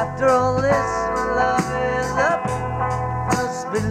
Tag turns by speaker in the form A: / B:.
A: After all this, love is up. Must be